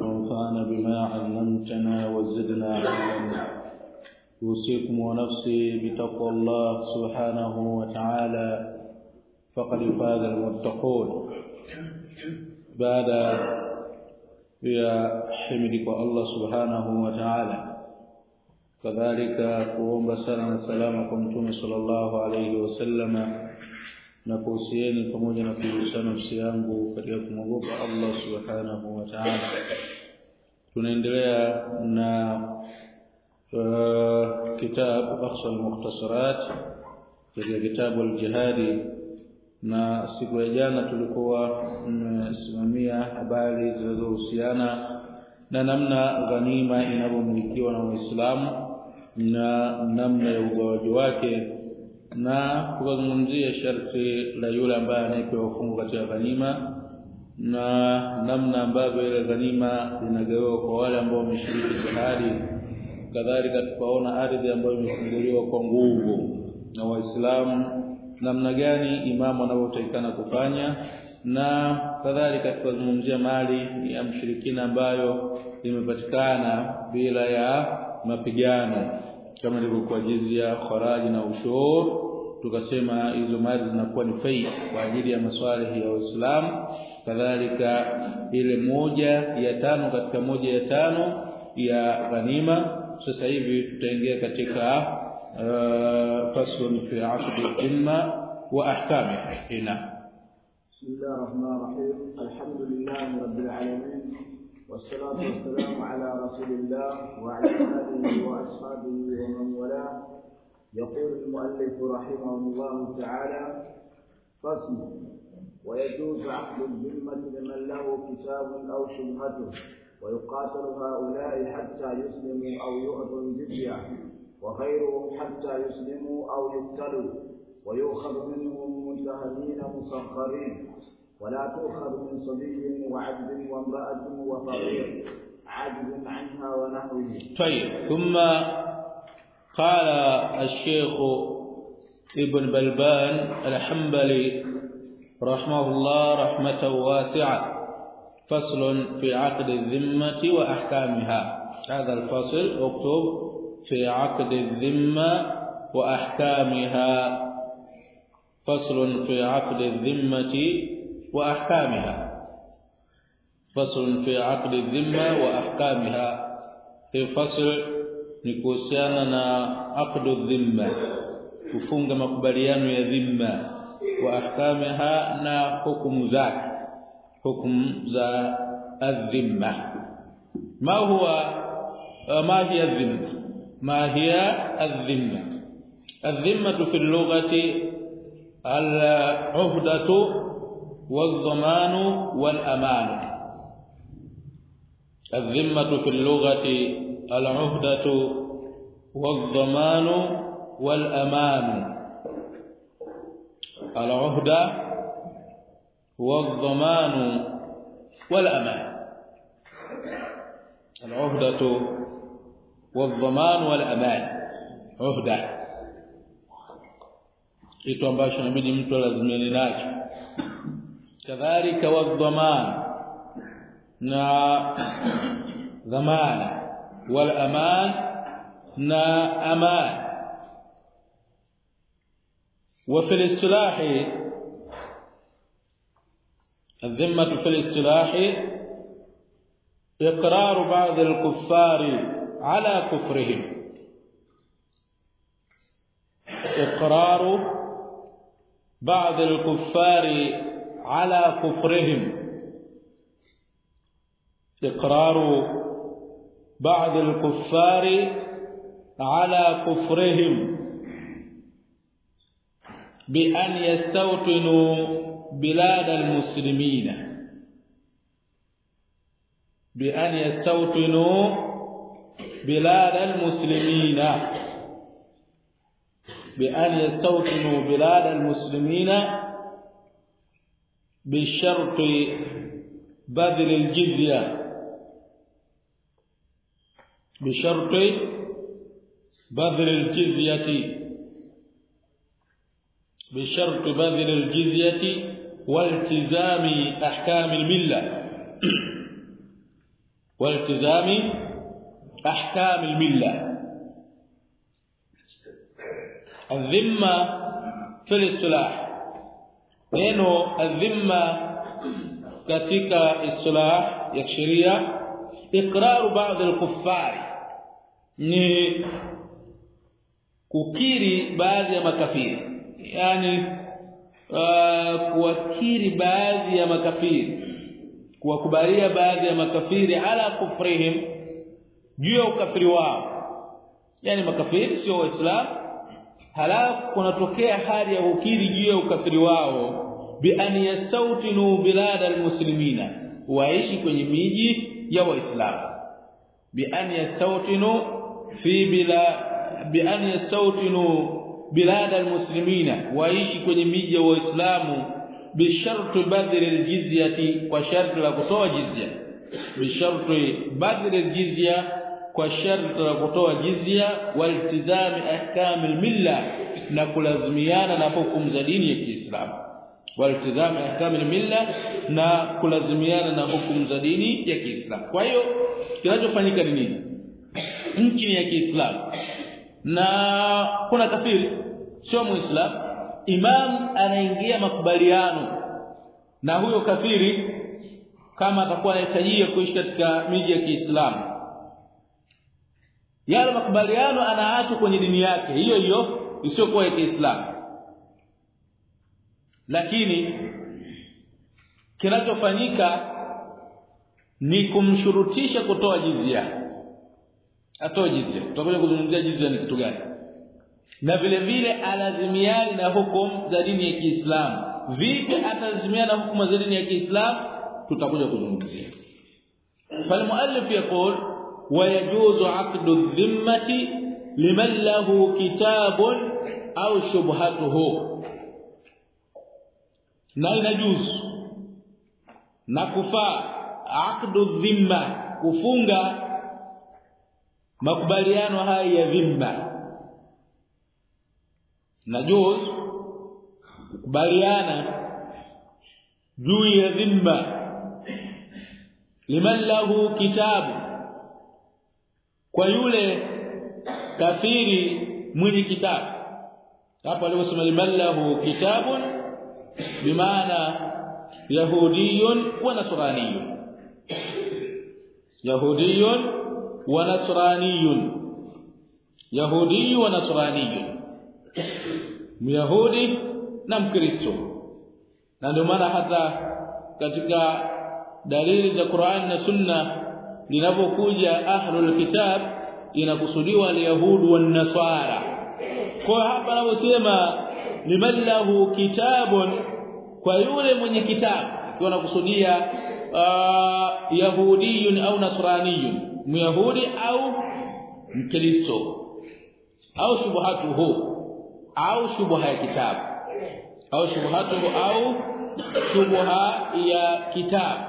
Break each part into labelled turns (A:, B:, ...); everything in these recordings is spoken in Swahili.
A: وانفعنا بما علمتنا وزدنا علما. أوصيكم ونفسي بتقوى الله سبحانه وتعالى. فقد فاز المتقون. بعد يا حمدك الله سبحانه وتعالى. كذلك na salama kwa mtume sallallahu alayhi wasallama na kuhusieni pamoja na kuhusiana nafsi yangu katika kumwogopa Allah subhanahu wa ta'ala. Tunaendelea na uh, kitabu akhsha al-mukhtasarat katika kitabu al-jihadi. Na siku ya jana tulikuwa tumesimamia habari zinazohusiana na namna ghanima inavyomilikiwa na Waislamu na namna ya ugawaji wake na tukazungumzia sharti la yule ambaye anayepewa fungu katika ghanima na namna ambavyo ile ghanima inagawiwa kwa wale ambao wameshiriki jihadi. Kadhalika tukaona ardhi ambayo imefunguliwa kwa nguvu na waislamu namna gani imamu anavyotakikana kufanya na kadhalika tukazungumzia mali ya mshirikina ambayo imepatikana bila ya mapigano kama ilivyokuwa jizya kharaji na ushur tukasema hizo mali zinakuwa ni fai kwa ajili ya maswalihi ya Uislamu kadhalika ile moja ya tano katika moja ya tano ya ghanima sasa hivi tutaingia katika uh, faslun fi aqd dhimma wa ahkamiha ina
B: بسم الله الرحمن الرحيم الحمد لله رب العالمين والصلاة والسلام على رسول الله وعلى آله وأصحابه ومن والاه يقول المؤلف رحمه الله تعالى فصل. ويجوز عقد الذمة لمن له كتاب أو شبهته ويقاتل هؤلاء حتى يسلموا أو يؤتوا الجزية وغيرهم حتى يسلموا أو يقتلوا ويؤخذ منهم متهمين مسخرين ولا تؤخذ من صبي وعبد وامرأة وفقير عجز عنها ونحوه.
A: طيب ثم قال الشيخ ابن بلبان الحنبلي رحمه الله رحمة واسعة. فصل في عقد الذمة وأحكامها. هذا الفصل اكتب في عقد الذمة وأحكامها. فصل في عقد الذمة وأحكامها. فصل في عقد الذمة وأحكامها. في فصل ni kuhusiana na aqdu dhimma kufunga makubaliano ya dhimma wa ahkamaha na hukumu zake hukumu za adh-dhimma ma huwa ma hiya adh-dhimma ma hiya adh-dhimma adh-dhimma fi al-lughati al-uhdatu wal-dhamanu wal-amanu الذمه في اللغة العهدة والضمان والأمان العهدة والضمان والأمان العهدة والضمان والأمان عهدة kitu ambacho inabidi mtu lazimiane nacho kadhalika wadhaman na dhamana والأمان نا أمان. وفي الاصطلاح الذمة في الاصطلاح إقرار بعض الكفار على كفرهم. إقرار بعض الكفار على كفرهم. إقرار بعض الكفار على كفرهم بأن يستوطنوا بلاد المسلمين. بأن يستوطنوا بلاد المسلمين. بأن يستوطنوا بلاد المسلمين بشرط بذل الجزية. بشرط بذل الجزية. بشرط بذل الجزية والتزام أحكام الملة. والتزام أحكام الملة. الذمة في الاصطلاح. neno الذمة katika istilah ya sheria iqraru ba'd al-kuffar ni kukiri baadhi ya makafiri. Yani uh, kuwakiri baadhi ya makafiri. Kuwakubalia baadhi ya makafiri ala kufrihim juu ya ukafiri wao. Yani makafiri sio waislamu. Halafu kunatokea hali ya kukiri juu ya ukafiri wao bi an yastautinu bilad almuslimina waishi kwenye miji ya waislamu. Bi an yastautinu fi bila bi an yastawtinu bilad almuslimina waishi kwenye miji ya waislamu bisharti badri aljizyati kwa sharti la kutoa jizya. Bisharti badri aljizya kwa sharti la kutoa jizya waltizami ahkam almilla na kulazimiana na hukumu za dini ya Kiislamu. Waltizami ahkam almilla na kulazimiana na hukumu za dini ya Kiislamu. Kwa hiyo kinachofanyika ni nini nchi ya Kiislamu. Na kuna kafiri sio muislamu. Imam anaingia makubaliano na huyo kafiri kama atakuwa anahitajia kuishi katika miji ya Kiislamu. Yale makubaliano anaacha kwenye dini yake hiyo hiyo isiyokuwa ya Kiislamu. Lakini kinachofanyika ni kumshurutisha kutoa jizia atoe jizia tutakuja kuzungumzia jizia ni kitu gani na vile vile alazimiani na hukumu za dini ya Kiislamu vipi atalazimiana na hukumu za dini ya Kiislamu tutakuja kuzungumzia فالمؤلف يقول ويجوز عقد الذمه لمن له كتاب au shubhatuhu na inajuzu na kufaa aqdu dhimma kufunga makubaliano haya ya dhimma najuz kukubaliana juu ya dhimma liman lahu kitabu. Kwa yule kafiri mwenye kitabu. Hapo aliposema liman lahu kitabun bimaana yahudiyun wa nasraniyun yahudiyun wa nasraniyun. Yahudi wa nasraniyun. Myahudi na mkristo. Na ndio maana hata katika dalili za Qur'an na Sunna linapokuja ahlul kitab inakusudiwa alyahudu wan nasara. Kwa hapa anaposema liman lahu kitabun kwa yule mwenye kitabu nakusudia uh, yahudiyun au nasraniyun myahudi au mkristo au shubhatuhu au shubuha ya kitabu au shubhatuhu au shubuha ya kitabu.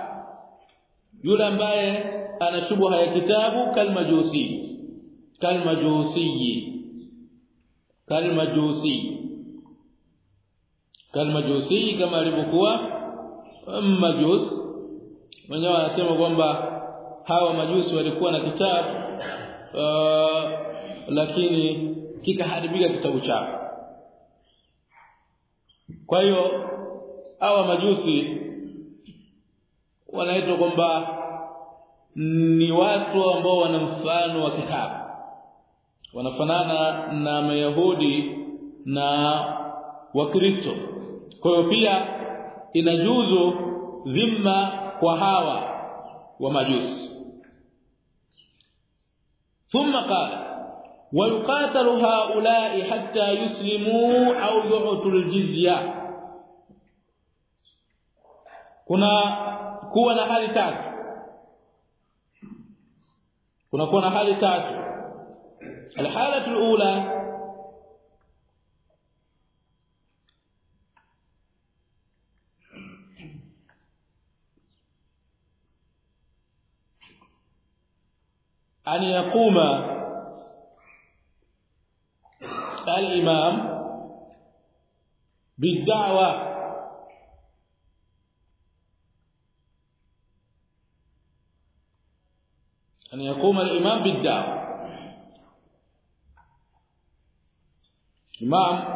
A: Yule ambaye ana shubuha ya kitabu kalmajusi. Kalmajusi kalmajusi. Kalmajusi kama alivyokuwa majus. Wenyewe wanasema kwamba hawa majusi walikuwa na kitabu uh, lakini kikaharibika kitabu chao. Kwa hiyo hawa majusi wanaitwa kwamba ni watu ambao wana mfano wa kitabu. Wanafanana na mayahudi na wakristo. Kwa hiyo pia inajuzu dhima kwa hawa wa majusi ثم قال ويقاتل هؤلاء حتى يسلموا او يعطوا الجزيه kuna kuwa na hali tatu kuna kuwa na hali tatu الحاله الاولى أن يقوم الإمام بالدعوة أن يقوم الإمام بالدعوة. إمام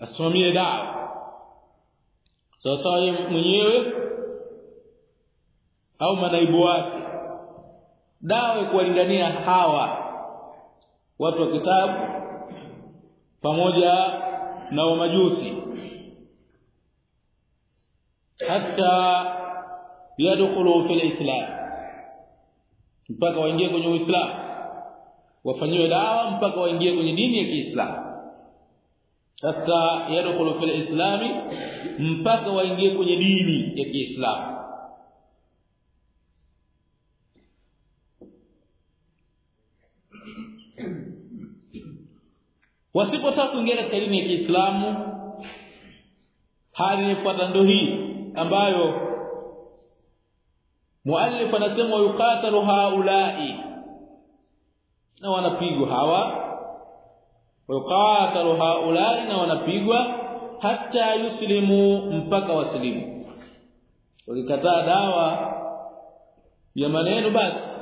A: asimamie dawa sawa sawa mwenyewe au manaibu wake dawa kuwalingania hawa watu wa kitabu pamoja na wamajusi. Hata yadkhulu fil islam mpaka waingie kwenye uislamu wafanyiwe dawa mpaka waingie kwenye dini ya Kiislamu. Hata yadkhulu fil islami mpaka waingie kwenye dini ya Kiislamu wasipotaka kuingia katika dini ya Kiislamu hali inafuata ndo hii ambayo muallif anasema yuqatalu haulai. Na wanapigwa hawa. Yuqatalu haulai na wanapigwa hata yuslimu mpaka waslimu. Wakikataa dawa ya maneno basi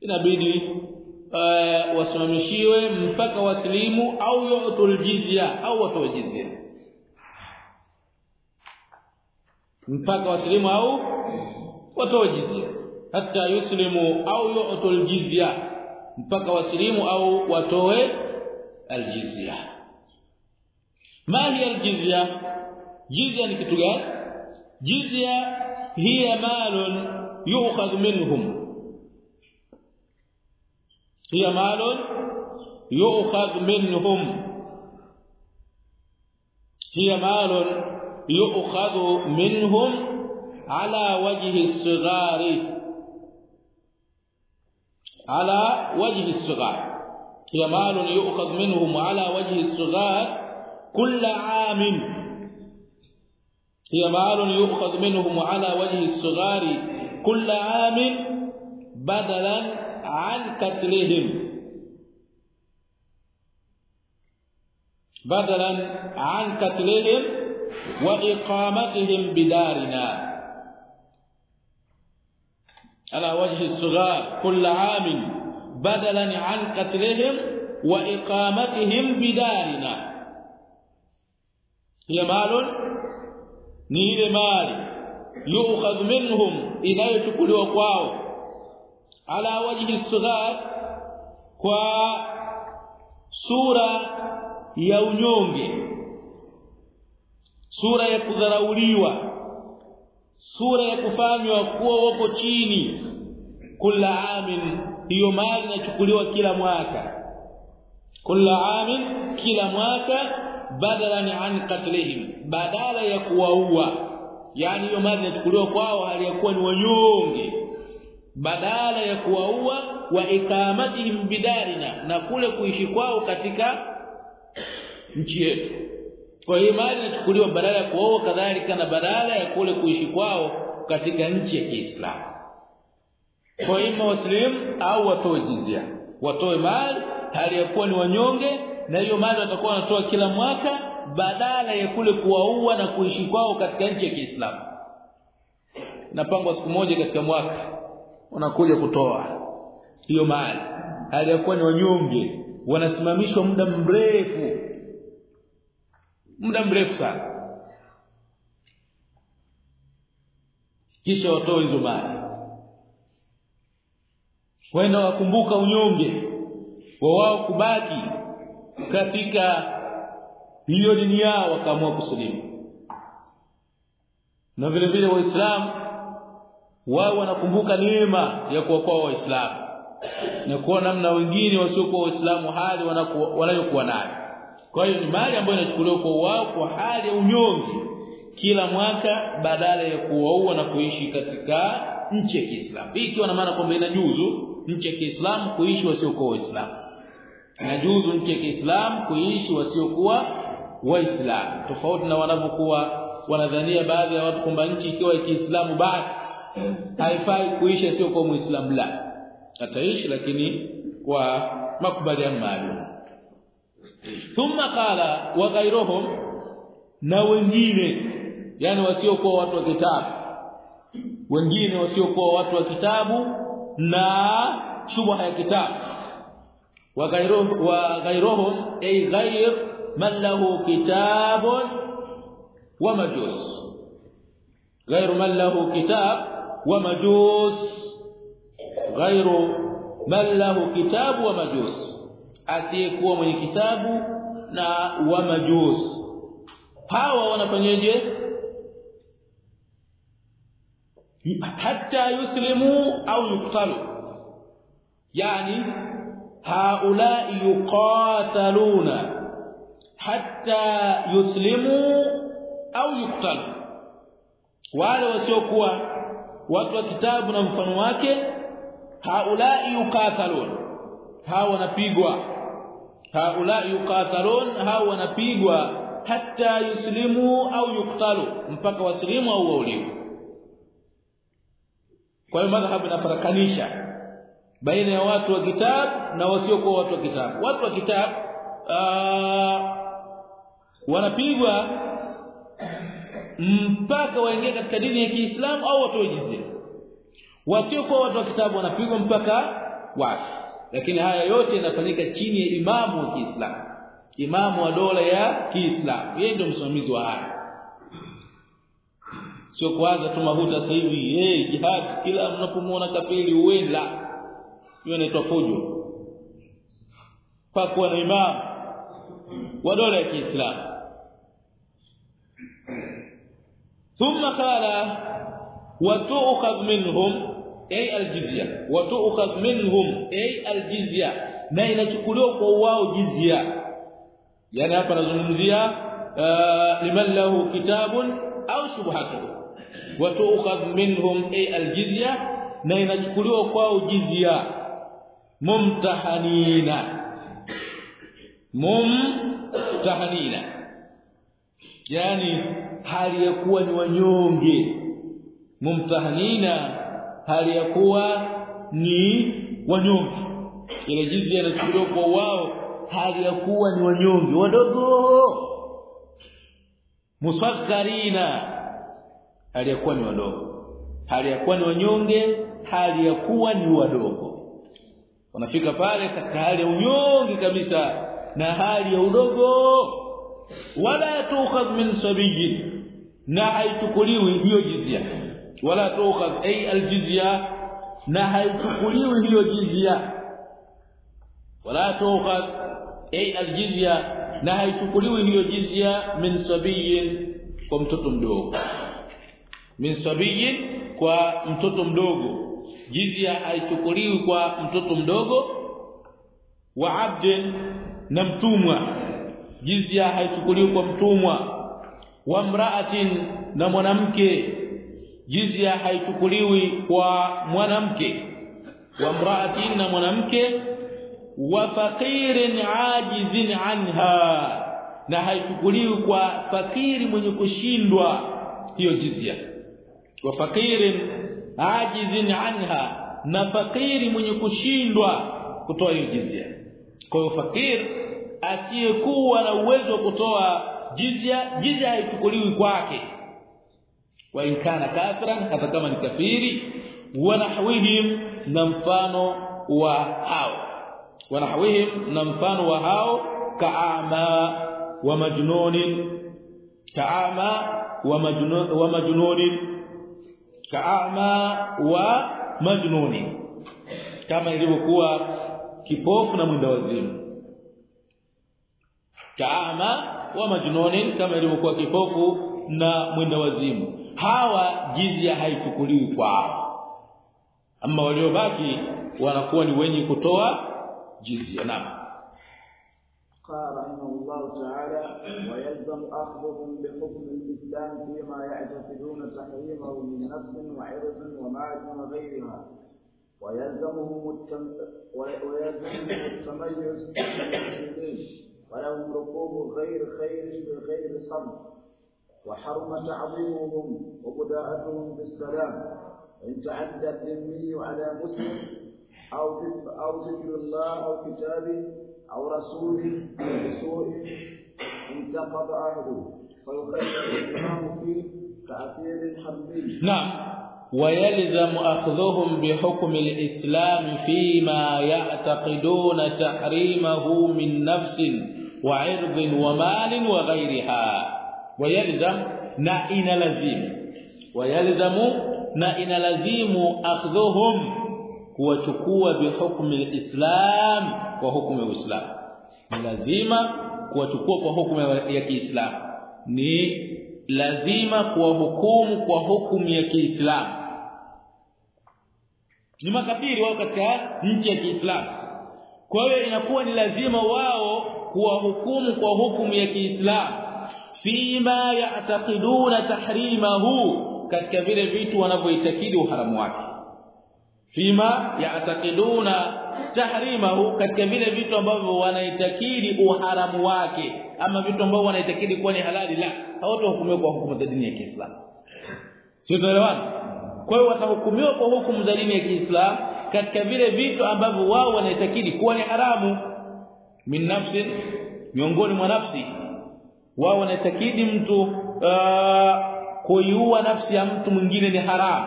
A: inabidi uh, wasimamishiwe mpaka waslimu au yu'tul jizya au watoe jizya. Mpaka waslimu au watoe jizya. Hata yuslimu au yu'tul jizya mpaka waslimu au watoe aljizya. Mali aljizya? Jizya ni kitu gani? Jizya hiya malun yu'khadh minhum هي مال يؤخذ منهم. هي مال يؤخذ منهم على وجه الصغار. على وجه الصغار. هي مال يؤخذ منهم على وجه الصغار كل عام. هي مال يؤخذ منهم على وجه الصغار كل عام بدلا عن قتلهم. بدلا عن قتلهم وإقامتهم بدارنا. على وجه الصغار كل عام بدلا عن قتلهم وإقامتهم بدارنا. هي مال نيل مال يؤخذ منهم إذا يتكلوا kwao ala wajhi sighar kwa sura ya unyonge sura ya kudharauliwa sura ya kufanywa kuwa wako chini kila amin hiyo mali inachukuliwa kila mwaka. Kila amin kila mwaka badalan an qatlihim badala ya kuwaua. Yani hiyo mali inachukuliwa kwao hali ya kuwa ni wanyonge badala ya kuwaua wa ikamatihim bidarina na kule kuishi kwao katika nchi yetu. Kwa hiyo mali inachukuliwa badala ya kuwaua kadhalika na badala ya kule kuishi kwao katika nchi ya Kiislamu. Kwa hiyo muslim au watoe jizia watoe mali hali ya kuwa ni wanyonge na hiyo mali watakuwa wanatoa kila mwaka badala ya kule kuwaua na kuishi kwao katika nchi ya Kiislamu. Napangwa siku moja katika mwaka wanakuja kutoa. Hiyo mali hali ya kuwa ni wanyonge wanasimamishwa muda mrefu. Muda mrefu sana. Kisha watoe hizo mali wenda wakumbuka unyonge wa wao kubaki katika hiyo dini yao wakaamua kusilimu. Na vile vile waislamu wao wanakumbuka neema ya kuokoa waislamu na kuwa namna wengine wasiokuwa waislamu hali wanayokuwa nayo. Kwa hiyo ni mali ambayo inachukuliwa kwa wao kwa hali ya unyonge kila mwaka badala ya kuwaua na kuishi katika nchi ya Kiislamu. Hii ikiwa na maana kwamba inajuzu nchi ya Kiislamu kuishi wasiokuwa waislamu. Inajuzu nchi ya Kiislamu kuishi wasiokuwa waislamu. Tofauti na wanavyokuwa wanadhania baadhi ya watu kwamba nchi ikiwa ya Kiislamu basi haifai kuishi kwa muislamu la. Ataishi lakini kwa makubaliano maalum. Thumma qala wa ghayruhum na wengine yani wasiokuwa watu wa kitabu. Wengine wasiokuwa watu wa kitabu na shubha ya kitabu. Wa ghayruhum wa ghayruhum ay ghayr man lahu kitabun wa majus. Ghayr man lahu kitab wa غير من له كتاب ومجوس asiyekuwa mwenye kitabu na wa majus. Hawa wanafanyaje hatta yuslimu au yuqtalu yani haula yuqataluna. Hatta yuslimu au yuqtalu wale wasiokuwa watu wa kitabu na mfano wake haulai yukatalun hao wanapigwa. Haulai yukatalun hao wanapigwa. Hata yuslimu au yuktalu mpaka waslimu au wauliwe kwa hiyo madhhabu inafarakanisha baina ya watu wa kitabu na wasiokuwa watu wa kitabu watu wa kitabu wanapigwa mpaka waingie katika dini ya Kiislamu au watoe jizya. Wasiokuwa watu wa kitabu wanapigwa mpaka wafi. Lakini haya yote yanafanyika chini ya imamu wa Kiislamu. Imamu wa dola ya Kiislamu. Yeye ndio msimamizi wa haya. Sio kwanza tu mahuta sasa hivi hey, jihad kila mnapomuona kafiri uenda hiyo inaitwa fujo. Pakuwa na imamu wa dola ya Kiislamu wa tu'khadh minhum ay aljizya. Wa tu'khadh minhum ay aljizya. Na inachukuliwa kwa wao jizya. Yani hapa nazungumzia liman lahu kitabun au shubhatuhu. Wa tu'khadh minhum ay aljizya. Na inachukuliwa kwao jizya. Mumtahanina. Mumtahanina. Yani hali ya kuwa ni wanyonge. Mumtahanina hali ya kuwa ni wanyonge. Ile jizya inachukuliwa kwa wao hali ya kuwa ni wanyonge. Wadogo! Musakkarina hali ya kuwa ni wadogo. Hali ya kuwa ni wanyonge hali ya kuwa ni wadogo. Wanafika pale katika hali ya unyonge kabisa na hali ya udogo. Wala tukhadh min sabiyin na haichukuliwi hiyo jizia wala tukhadh ay aljizya na haichukuliwi hiyo jizia wala tukhadh ay aljizya na haichukuliwi hiyo jizya min sabiyin kwa mtoto mdogo. Min sabiyin kwa mtoto mdogo. Jizya haichukuliwi kwa mtoto mdogo wa abdin na mtumwa. Jizya haichukuliwi kwa mtumwa wa mraatin na mwanamke jizya haichukuliwi kwa mwanamke. Wa mraatin na mwanamke wa faqirin ajizin anha na haichukuliwi kwa fakiri mwenye kushindwa hiyo jizya. Wa faqirin ajizin anha na fakiri mwenye kushindwa kutoa hiyo jizya. Kwa hiyo fakir asiyekuwa na uwezo wa kutoa jizya jizya haichukuliwi kwake. Wa in kana kafiran hata kama ni kafiri wa nahwihim na mfano wa hao. Wa nahwihim na mfano wa hao kaama wa majnunin kaama wa majnun wa majnunin kaama wa majnuni kama ilivyokuwa kipofu na mwenda wazimu. Kaama wa majnunin kama ilivyokuwa kipofu na mwenda wazimu hawa jizya haichukuliwi kwao ama waliobaki wanakuwa ni wenye kutoa jizya naam
B: قال رحمه الله تعالى ويلزم أخذهم بحكم الإسلام فيما يعتقدون تحريمه من نفس وعرض ومال وغيرها ويلزمهم التم... ويلزمهم التميز بالمسلمين ولهم ركوب غير خير بغير صمت وحرم تعظيمهم وبداءتهم بالسلام وإن تعدى الذمي على مسلم أو أو ذكر الله أو كتابه أو رسوله أو بسوء انتقض عهده فيخير الإمام فيه كأسير حربي
A: نعم. ويلزم أخذهم بحكم الإسلام فيما يعتقدون تحريمه من نفس wa irdhin wa malin wa ghairiha wayalzam na inalazimu. Wayalzamu na inalazimu akhdhuhum kuwachukua bihukmi alislam kwa hukumu ya uislamu. Lazima kuwachukua kwa hukumu ya kiislamu. Ni lazima kuwahukumu kwa hukumu ya kiislamu. Ni makafiri wao katika nchi ya Kiislamu. Kwa hiyo inakuwa ni lazima wao kuwahukumu kwa hukumu ya Kiislamu. Fima ya'taqiduna tahrimahu katika vile vitu wanavyoitakidi uharamu wake. Fima ya'taqiduna tahrimahu katika vile vitu ambavyo wanaitakidi uharamu wake ama vitu ambavyo wanaitakidi kuwa ni halali la hawatahukumiwa kwa hukumu za dini ya Kiislamu. Sio tunaelewana kwa hiyo watahukumiwa kwa hukumu za dini ya Kiislamu katika vile vitu ambavyo wao wanaitakidi kuwa ni haramu min nafsi miongoni mwa nafsi. Wao wanatakidi mtu uh, kuiua nafsi ya mtu mwingine ni haramu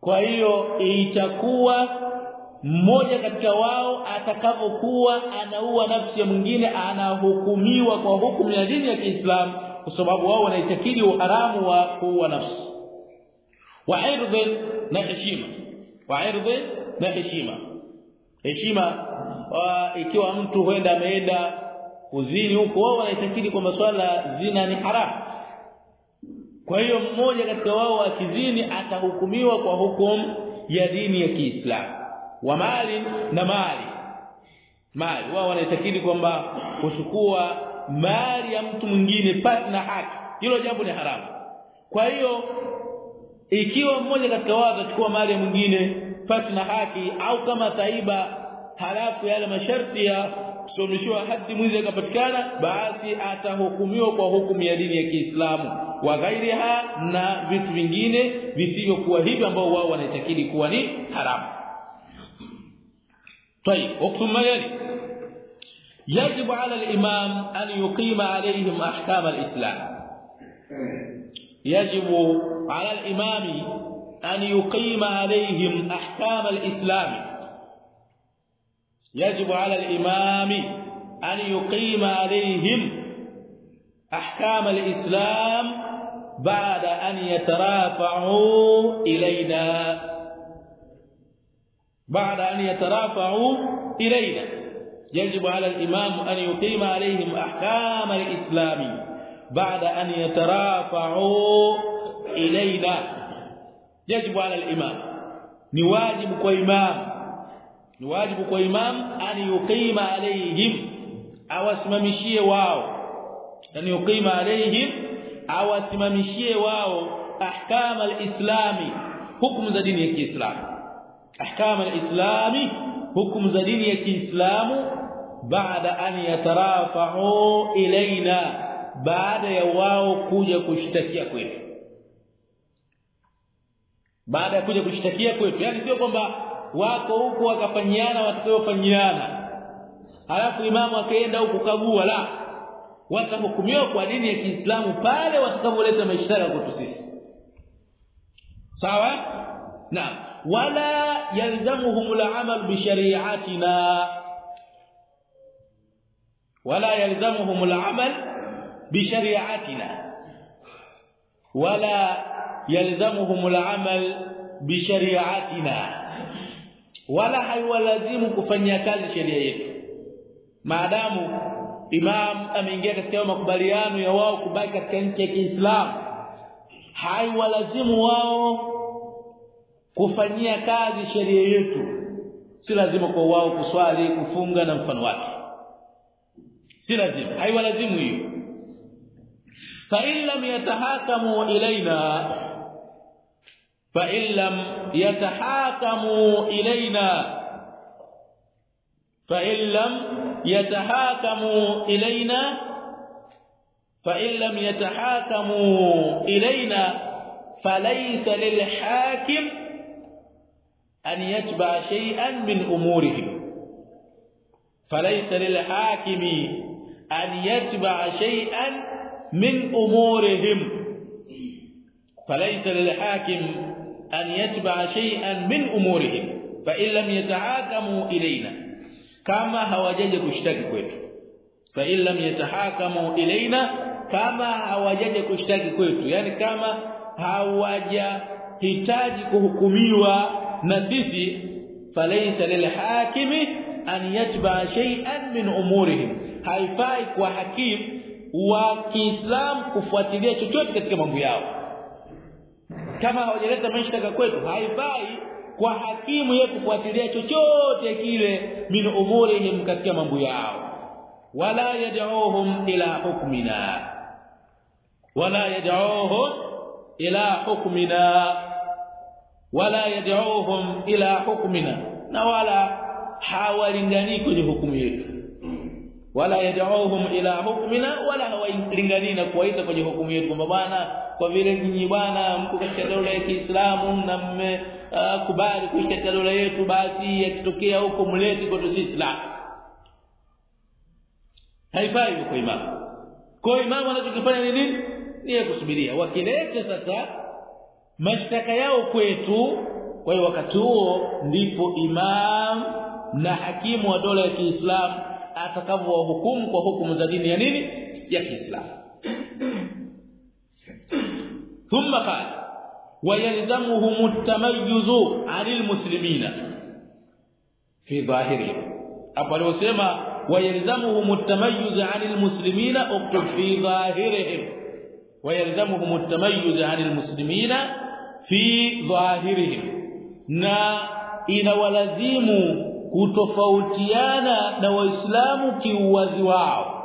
A: kwa hiyo itakuwa mmoja katika wao atakavyokuwa anaua nafsi ya mwingine anahukumiwa kwa hukumu ya dini ya Kiislamu kwa sababu wao wanaitakidi uharamu wa kuua nafsi. Wa irdhi na heshima. Wa irdhi na heshima. Heshima ikiwa mtu huenda ameenda kuzini huko wao wanaitakidi kwamba swala zina ni haramu kwa hiyo mmoja katika wao akizini atahukumiwa kwa hukumu ya dini ya Kiislamu. Wa mali na mali. Mali. Wao wanaitakidi kwamba kuchukua mali ya mtu mwingine pasi na haki. Hilo jambo ni haramu. Kwa hiyo ikiwa mmoja katika wao atachukua mali ya mwingine pasi na haki au kama taiba halafu yale masharti ya kusimamishwa hadi mwizi akapatikana basi atahukumiwa kwa hukumu ya dini ya Kiislamu wa ghairiha na vitu vingine visivyokuwa hivyo ambao wao wanaitakidi kuwa ni haramu طيب وثم يلي يجب على الإمام أن يقيم عليهم أحكام الإسلام يجب على الإمام أن يقيم عليهم أحكام الإسلام يجب على الإمام أن يقيم عليهم أحكام الإسلام بعد أن يترافعوا إلينا. بعد أن يترافعوا إلينا. يجب على الإمام أن يقيم عليهم أحكام الإسلام بعد أن يترافعوا إلينا. يجب على الإمام. نواجب كإمام. Ni wajibu kwa imam an yuqima alaihim awasimamishie wao. Yani yuqima alaihim awasimamishie wao ahkam alislami hukumu za dini ya Kiislamu. Ahkam alislami hukumu za dini ya Kiislamu baada an yatarafa'u ilaina baada ya wao kuja kushtakia kwetu. Baada ya kuja kushtakia kwetu. Yani sio kwamba wako huko wakafanyiana watakayofanyiana halafu imamu akaenda huko kagua la watahukumiwa kwa dini ya Kiislamu pale watakapoleta mashtaka kwetu sisi. Sawa? Na wala yalzamuhum al'amal bi shari'atina. Wala yalzamuhum al-amal bi shari'atina. Wala yalzamuhum al-amal bi shari'atina wala haiwalazimu kufanyia kazi sheria yetu. Maadamu imam ameingia katika makubaliano ya wao kubaki katika nchi ya Kiislamu haiwalazimu wao kufanyia kazi sheria yetu. Si lazima kwa wao kuswali kufunga na mfano wake. Si lazima haiwalazimu hiyo. Fa in lam yatahakamu ilaina فإن لم يتحاكموا إلينا فإن لم يتحاكموا إلينا فإن لم يتحاكموا إلينا فليس للحاكم أن يتبع شيئا من أمورهم. فليس للحاكم أن يتبع شيئا من أمورهم. فليس للحاكم an yatba'a shay'an min umurihim fa illam yatahakamu ilaina kama hawajaje kushtaki kwetu fa illam yatahakamu ilayna kama hawajaje kushtaki kwetu. Yani kama hawajahitaji kuhukumiwa na sisi falaysa lilhakimi an yatba'a shay'an min umurihim. Haifai kwa hakimu wa kiislam kufuatilia chochote katika mambo yao kama hawajaleta mashtaka kwetu haifai kwa hakimu yeye kufuatilia chochote kile min umurihim katika mambo yao. Wala yad'uhum ila hukmina. Wala yad'uhum ila hukmina. Wala yad'uhum ila hukmina. Na wala hawalingani kwenye hukumu yetu wala yad'uhum ila hukmina wala hawalingani na kuwaita kwenye hukumu yetu. Kwamba bwana kwa vile nyinyi bwana mko katika dola ya Kiislamu na mmekubali uh, kuishi katika dola yetu basi yakitokea huko mlete kwetu sisi la. Haifai kwa imamu. Kwa imamu anachokifanya ni nini? Ni kusubiria. Wakilete sasa mashtaka yao kwetu kwa hiyo wakati huo ndipo imam na hakimu wa dola ya Kiislamu atakavyowahukumu kwa hukumu za dini ya nini? Ya Kiislamu. Thumma qala ويلزمهم التميز عن المسلمين في ظاهرهم hapo aliosema ويلزمهم التميز عن المسلمين اكتب في ظاهرهم ويلزمهم التميز عن المسلمين في ظاهرهم na inawalazimu kutofautiana na waislamu kiuwazi wao.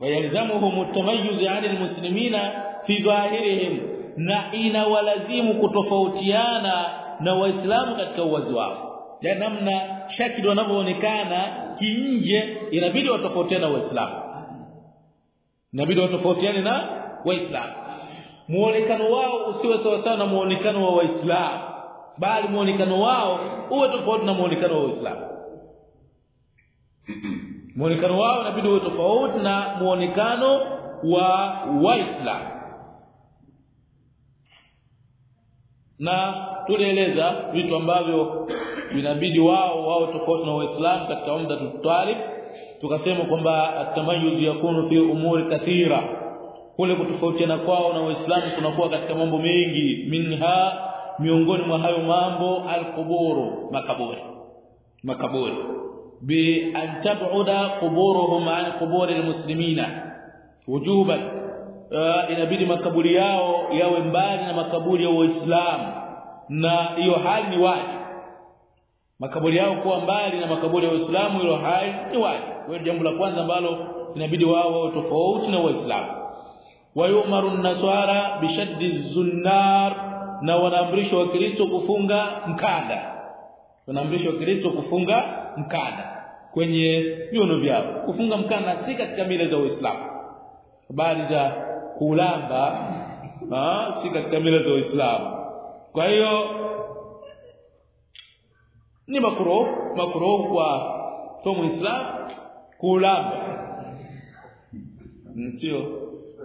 A: Wayalzamuhum at-tamayyuz al-muslimina fi dhahirihim na inawalazimu kutofautiana na waislamu katika uwazi wao. Ya namna shakili wanavyoonekana kinje inabidi watofautiane na waislamu. Inabidi watofautiane na waislamu. Muonekano wao usiwe sawa sawa na muonekano wa waislamu bali muonekano wao uwe tofauti na muonekano wa Uislamu. Muonekano wao inabidi uwe tofauti na muonekano wa waislamu. Na tulieleza vitu ambavyo vinabidi wao wao tofauti na waislamu katika umda tutalib tukasema kwamba atamayuz yakunu fi umuri kathira. Kule kutofautiana kwao na waislamu kunakuwa katika mambo mengi. Minha miongoni mwa hayo mambo alquburu makaburi. Makaburi. Bi an tab'uda quburuhum an quburi almuslimina. Wujuban. Uh, inabidi makaburi yao yawe mbali na makaburi ya waislamu na hiyo hali ni wajibu. Makaburi yao kuwa mbali na makaburi ya waislamu hilo hali ni wajibu. Kwa jambo la kwanza ambalo inabidi wao wao tofauti na waislamu. Wayumaru naswara bishaddi zunnar na wanaamrishwa wakristo kufunga mkada wanaamrishwa wakristo kufunga mkada kwenye viuno vyao. Kufunga mkada si katika mila za Uislamu. Habari za kulamba si katika mila za Uislamu. Kwa hiyo ni makruh makruh kwa kwa muislamu kulamba. Sio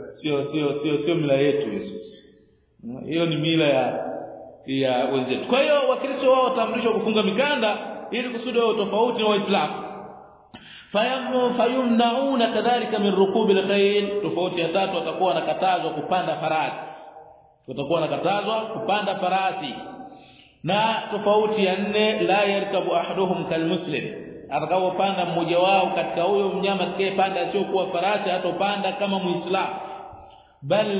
A: sio sio sio sio mila yetu Yesu hiyo ni mila ya ya wenzetu. Kwa hiyo wakristo wao wataamrishwa kufunga mikanda ili kusudi wao tofauti na waislamu. Fayumnauna kadhalika min rukubi alkhayl. Tofauti ya tatu watakuwa nakatazwa kupanda farasi. Watakuwa nakatazwa kupanda farasi. Na tofauti ya nne la yarkabu ahaduhum kalmuslim. Atakapopanda mmoja wao katika huyo mnyama atakayepanda asiokuwa farasi atopanda kama muislamu bal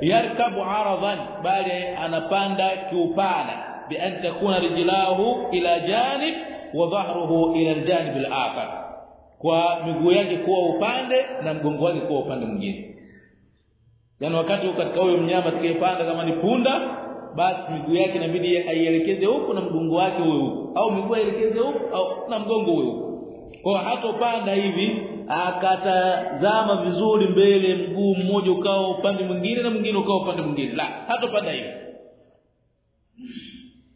A: yarkabu aradan bali anapanda kiupana bi an takuna rijlahu ila janib wa dhahruhu ila aljanib alakhar. Kwa miguu yake kuwa upande na mgongo wake kuwa upande mwingine. Yani wakati katika huyo mnyama atakayepanda kama ni punda basi miguu yake inabidi aielekeze huko na mgongo wake huko au miguu aielekeze huko au na mgongo uwe huko kwa hatopanda hivi akatazama vizuri mbele mguu mmoja ukao upande mwingine na mwingine ukao upande mwingine. La hatopanda hivi.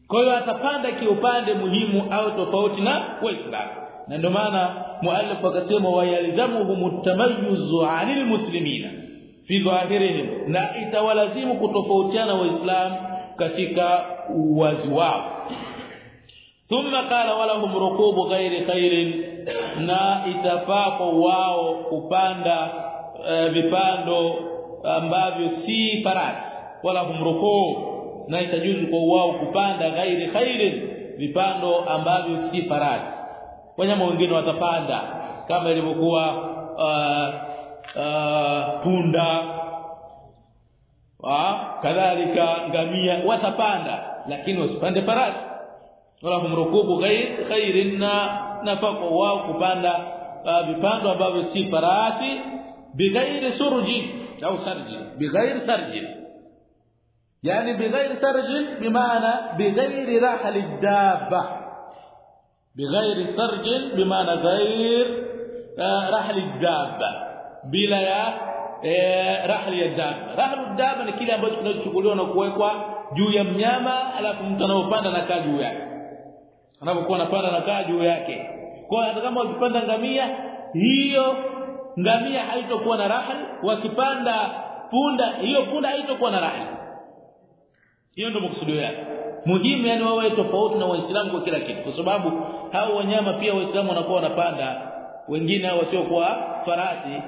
A: Kwa hiyo atapanda kiupande muhimu au tofauti na waislamu. Na ndio maana muallif akasema wayalzamuhum tamayyuzu 'anil muslimina. Fi dhahirihim na itawalazimu kutofautiana waislamu katika uwazi wao. Thumma qala walahum rukubu ghairi khairin na itafaa kwa wao kupanda uh, vipando ambavyo si farasi wala humruku. Na itajuzu kwa wao kupanda ghairi khairi vipando ambavyo si farasi. Wanyama wengine watapanda kama ilivyokuwa uh, uh, punda wa kadhalika ngamia watapanda lakini wasipande farasi. Wala humrukubu ghair khairin na kwa wao kupanda uh, vipando ambavyo si farasi bighairi surji au sarji bighairi sarji. Yani bighairi sarji bimaana bighairi rahli dabba. Bighairi sarji bimaana ghair rahli dabba. Bila ya rahli ya dabba. Rahli dabba ni kile ambacho kinachochukuliwa na kuwekwa juu ya mnyama alafu mtu anaopanda na kaa yake anapokuwa anapanda na kaa juu yake. Kwa hata kama wakipanda ngamia hiyo ngamia haitokuwa na rahal wakipanda punda hiyo punda haitokuwa na rahal hiyo ndio maksudio yake. Muhimu yani wawe tofauti na waislamu kwa kila kitu. Kwa sababu hao wanyama pia waislamu wanakuwa wanapanda wengine hao wasiokuwa farasi.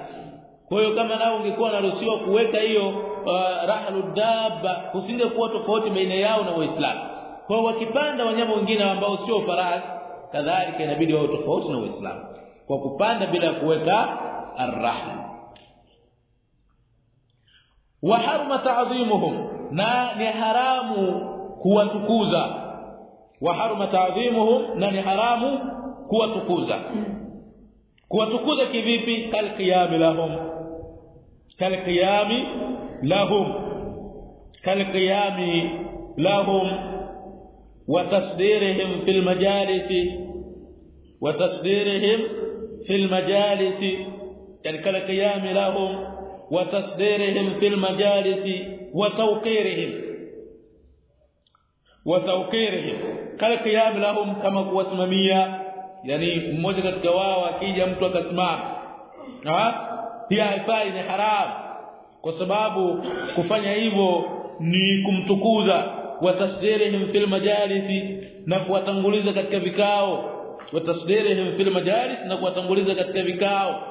A: Kwa hiyo kama nao ungekuwa naruhusiwa kuweka hiyo uh, rahalud dabba usingekuwa tofauti baina yao na waislamu kwa wakipanda wanyama wengine ambao sio farasi kadhalika inabidi wao tofauti na Uislamu. Kwa kupanda bila kuweka arrahma wa harama ta'dhimuhum na ni haramu kuwatukuza. Wa harama ta'dhimuhum na ni haramu kuwatukuza. Kuwatukuza kivipi? Kalqiyam lahum. Kalqiyam lahum. Kalqiyam lahum وتصديرهم في المجالس وتصديرهم في المجالس يعني كالقيام لهم وتصديرهم في المجالس وتوقيرهم وتوقيرهم كالقيام لهم كما kuwasimamia yani mmoja katika wao akija mtu akasimama pia haifai ni haramu kwa sababu kufanya hivyo ni kumtukuza watasdirihim fil majalisi na kuwatanguliza katika vikao. Watasdirihim fil majalis na kuwatanguliza katika vikao.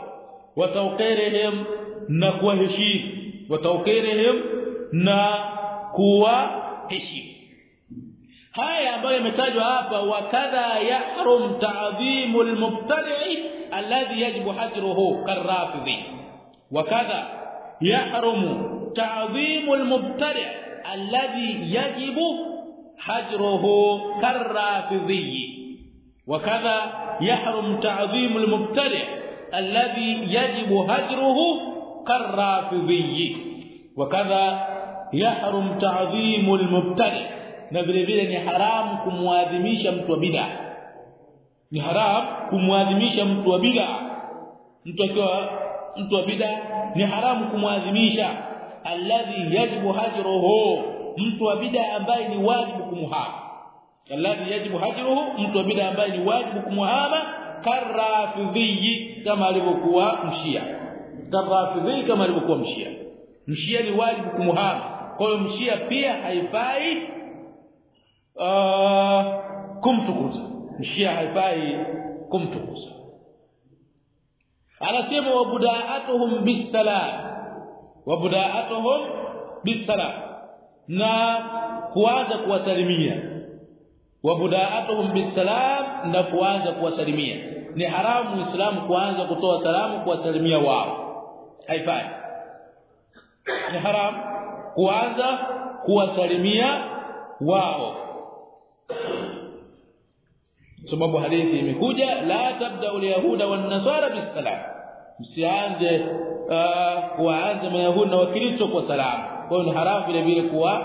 A: Watawqirihim na kuwaheshimu watawqirihim na kuwaheshimu haya ambayo yametajwa hapa wakadha yahrum ta'dhimul mubtadi' alladhi yajibu hajruhu karrafidhi. Wakadha yahrum ta'dhimul mubtadi' الذي يجب حجره كالرافضي وكذا يحرم تعظيم المبتدع الذي يجب هجره كالرافضي وكذا يحرم تعظيم المبتدع na vile vile ni haram kumwadhimisha mtu wa bid'a ni haram kumwadhimisha mtu wa bid'a mtu akiwa mtu wa bid'a ni haram kumwadhimisha alladhi yajibu hajruhu mtu wa bid'a ambaye ni wajibu kumuhama. Alladhi yajibu hajruhu mtu wa bid'a ambaye ni wajibu kumuhama karafidhi kama alivyokuwa mshia. Karafidhi kama alivyokuwa mshia. Mshia ni wajibu kumuhama. Kwa hiyo mshia pia haifai uh, kumtukuza. Mshia haifai kumtukuza. Anasema wabudaatuhum bisalam wabudaatuhum bisalam na kuanza kuwasalimia. Wabudaatuhum bisalam na kuanza kuwasalimia. Ni haramu muislamu kuanza kutoa salamu kuwasalimia wao. Haifai. Ni haramu kuanza kuwasalimia wao. Sababu hadithi imekuja la tabda alyahuda wan nasara bisalam msianze kuanza mayahudi na wakristo kwa salamu. Kwa hiyo ni haramu vile vile kuwa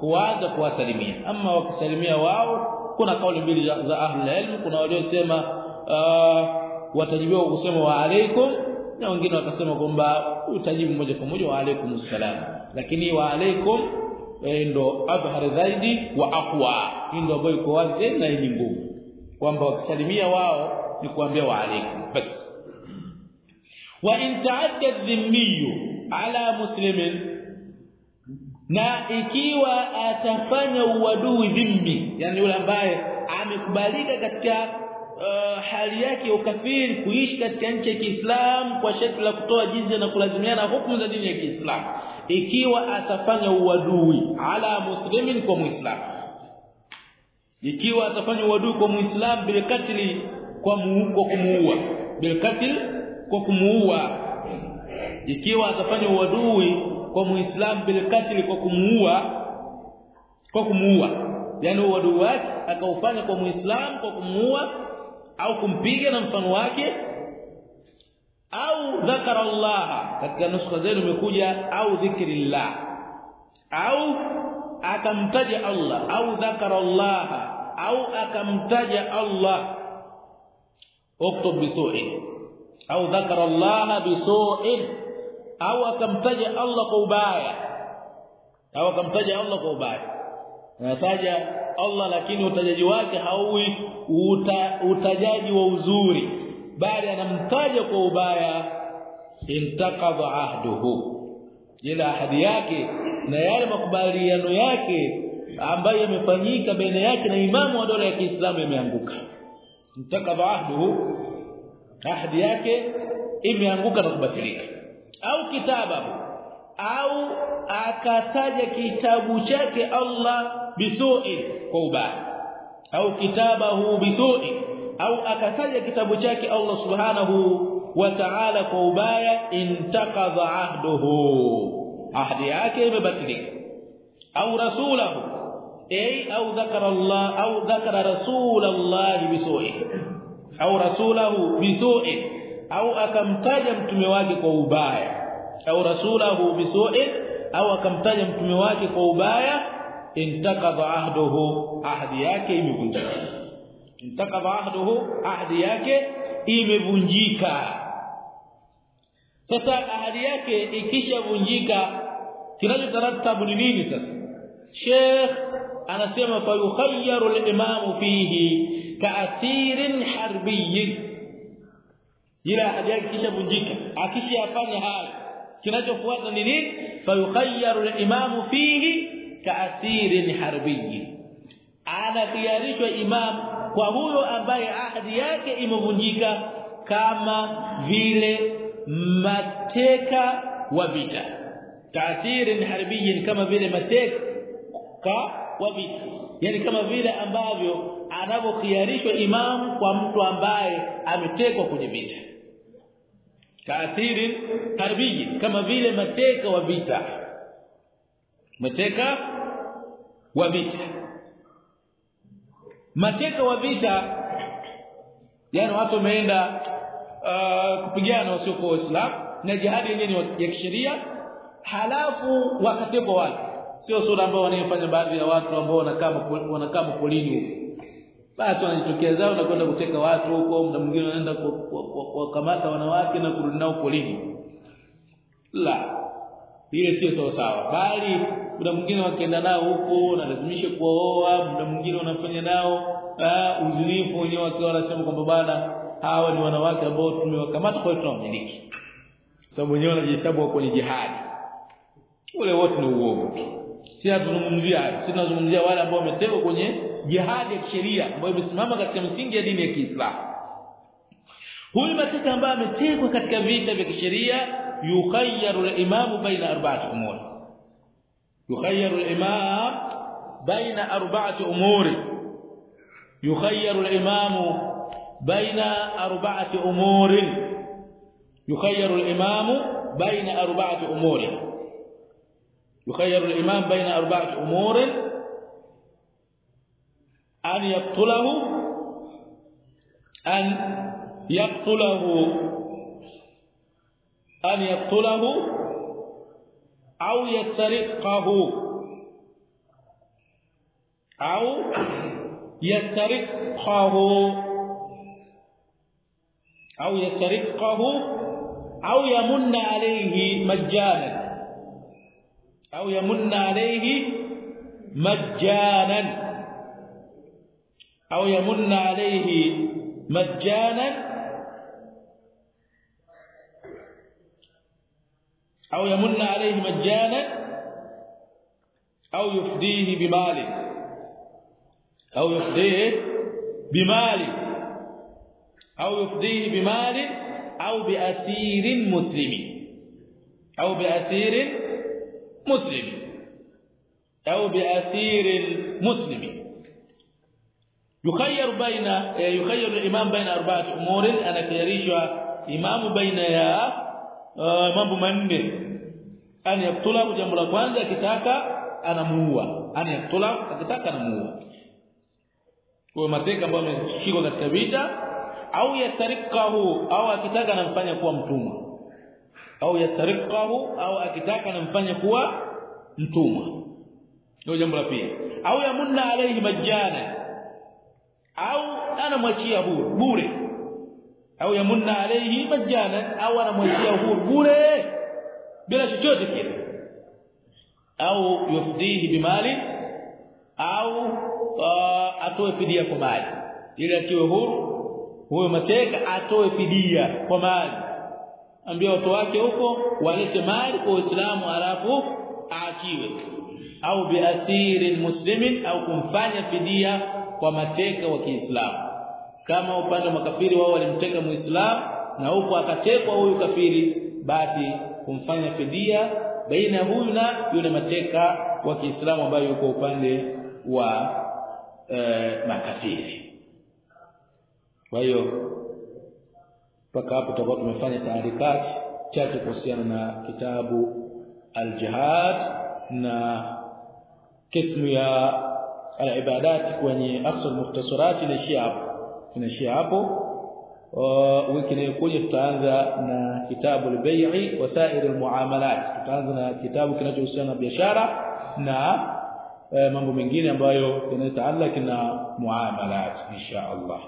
A: kuanza kuwasalimia. Ama wakisalimia wao kuna kauli mbili za ahli ilm. Kuna waliosema watajibiwa kusema wa alaikum na wengine wakasema kwamba utajibu moja kwa moja wa alaikum salam lakini wa alaikum ndo adhhar zaidi wa aqwa. Ndio ambayo iko wazi na yenye nguvu. Kwamba wakisalimia wao ni kuambia wa alaikum. Basi wa in ta'adda dhimmiyu ala muslimin na ikiwa atafanya uadui dhimmi yani yule ambaye amekubalika katika uh, hali yake ya ukafiri kuishi katika nchi ya Kiislamu kwa sharti la kutoa jizya na kulazimiana hukumu za dini ya Kiislamu ikiwa atafanya uadui ala muslimin kwa muislamu. Ikiwa atafanya uadui kwa muislamu bil katli kwa kwa kumuua bil katl kwa kumuua. Ikiwa atafanya uadui kwa muislamu bil katl kwa kumuua kwa kumuua. Yani uadui wake akaufanya kwa muislamu kwa kumuua au kumpiga na mfano wake au dhakara Allah katika nuskha zenu imekuja au dhikrillah au akamtaja Allah au dhakara Allah au akamtaja Allah. Uktub bisu'i au dhakara Allah bisu'in. Au akamtaja Allah kwa ubaya. Au akamtaja Allah kwa ubaya. Anataja Allah lakini utajaji wake hauwi uta, utajaji wa uzuri. Bali anamtaja kwa ubaya intaqadha ahduhu. Ila ahadi yake na yale makubaliano yake ambayo yamefanyika baina yake na imamu wa dola ya Kiislamu yameanguka. Intaqadha ahduhu ahadi yake imeanguka na kubatilika au kitabahu au akataja kitabu chake Allah bisu'i kwa ubaya au kitabahu bisu'i au akataja kitabu chake Allah subhanahu wa ta'ala kwa ubaya intaqadha ahduhu ahdi yake imebatilika au rasulahu ay au dhakara Allah au dhakara rasulullah bisu'i au rasulahu bisu'i au akamtaja mtume wake kwa ubaya. Au rasulahu bisu'i au akamtaja mtume wake kwa ubaya. Intakadha ahduhu ahdi yake imevunjika. Intakadha ahduhu ahdi yake imevunjika. Sasa ahadi yake ikishavunjika kinachotarattabu ni nini sasa? Sheikh anasema fayukhayyaru al-imamu fihi ka'athirin harbiyyin ila ahadi yake kishavunjika akishafanya hayo. Kinachofuata ni nini? Fayukhayyaru al-imamu fihi kaathirin harbiyyi anakhiarishwa imam kwa huyo ambaye ahadi yake imevunjika kama vile mateka wa vita. Taathirin harbiyyin kama vile mateka wa vita yani kama vile ambavyo anavyokiarishwa imamu kwa mtu ambaye ametekwa kwenye vita. Kaathirin harbiyyin kama vile mateka wa vita. Mateka wa vita. Mateka wa vita yani watu wameenda uh, kupigana wasio kwa waislamu na jihadi yenyewe ni ya kisheria halafu wakatekwa watu sio sura ambao wanayofanya baadhi ya watu ambao wanakaa wanakaa polini huko. Basi wanajitokea zao na kwenda kuteka watu huko muda mwingine wanaenda kuwakamata wanawake na kurudi nao polini la ile sio sawa sawa bali muda mwingine wakaenda nao huko na lazimisha kuoa muda mwingine wanafanya nao uh, uzinifu wenyewe wakiwa wanasema kwamba bana hawa ni wanawake ambao tumewakamata kwa hiyo tunawamiliki. Sababu wenyewe wanajihesabu kwenye jihadi. Ule wote ni uovu si tunazungumzia hayo tunazungumzia wale ambao wametewa kwenye jihadi ya kisheria ambayo imesimama katika msingi ya dini ya Kiislamu. Huyu mateka ambaye ametekwa katika vita vya kisheria yukhayyaru al-imamu baina arba'ati umur yukhayyaru al-imam baina arba'ati umur yukhayyaru al-imamu baina arba'ati umur yukhayyaru al-imamu baina arba'ati umur يخير الإمام بين أربعة أمور أن يقتله أن يقتله أن يقتله أو يسرقه أو يسرقه أو يسرقه أو يمن عليه مجانا. Au yamunna alayhi majjanan au yamunna alayhi majjanan au yamunna alayhi majjanan au yufdihi bimali au yufdihi bimali au yufdihi bimali au biasirin muslimi au biasirin muslim. Au biasiri muslimi. Yukhayyar baina eh, yukhayyar al-imam baina arba'ati umurin anakhayrishwa imamu baina ya eh, mambo manne. An yaktula jambo la kwanza akitaka anamuua. An yaktula akitaka anamuua. Kwa mateka ambayo ameshikwa katika vita au yatarikahu au akitaka anamfanya kuwa mtumwa au yasariqahu au akitaka namfanye kuwa mtumwa. Ndio jambo la pili. Au yamunna alayhi majana au anamwachia huru bure. Au yamunna alayhi majana au anamwachia huru bure. Bila chochote kile. Au yufdihi bimali au uh, atoe fidia kwa mali. Ili atiwe huru huyo mateka atoe fidia kwa mali ambia watu wake huko walete mali kwa Uislamu alafu aachiwe. Au biasirin muslimin au kumfanya fidia kwa mateka wa Kiislamu. Kama upande wa makafiri wao walimteka muislamu na huko akatekwa huyu kafiri basi kumfanya fidia baina huyu na yule mateka wa Kiislamu ambaye yuko upande wa e, makafiri. Kwa hiyo mpaka hapo tutakuwa tumefanya taarikati chache kuhusiana na kitabu al-jihad na kismu ya al-ibadat kwenye afsal mukhtasarat inaishia hapo inaishia hapo wiki inayokuja tutaanza na kitabu al-bai'i wasair al-muamalat tutaanza na kitabu kinachohusiana na biashara na mambo mengine ambayo yanataallaki na muamalat insha Allah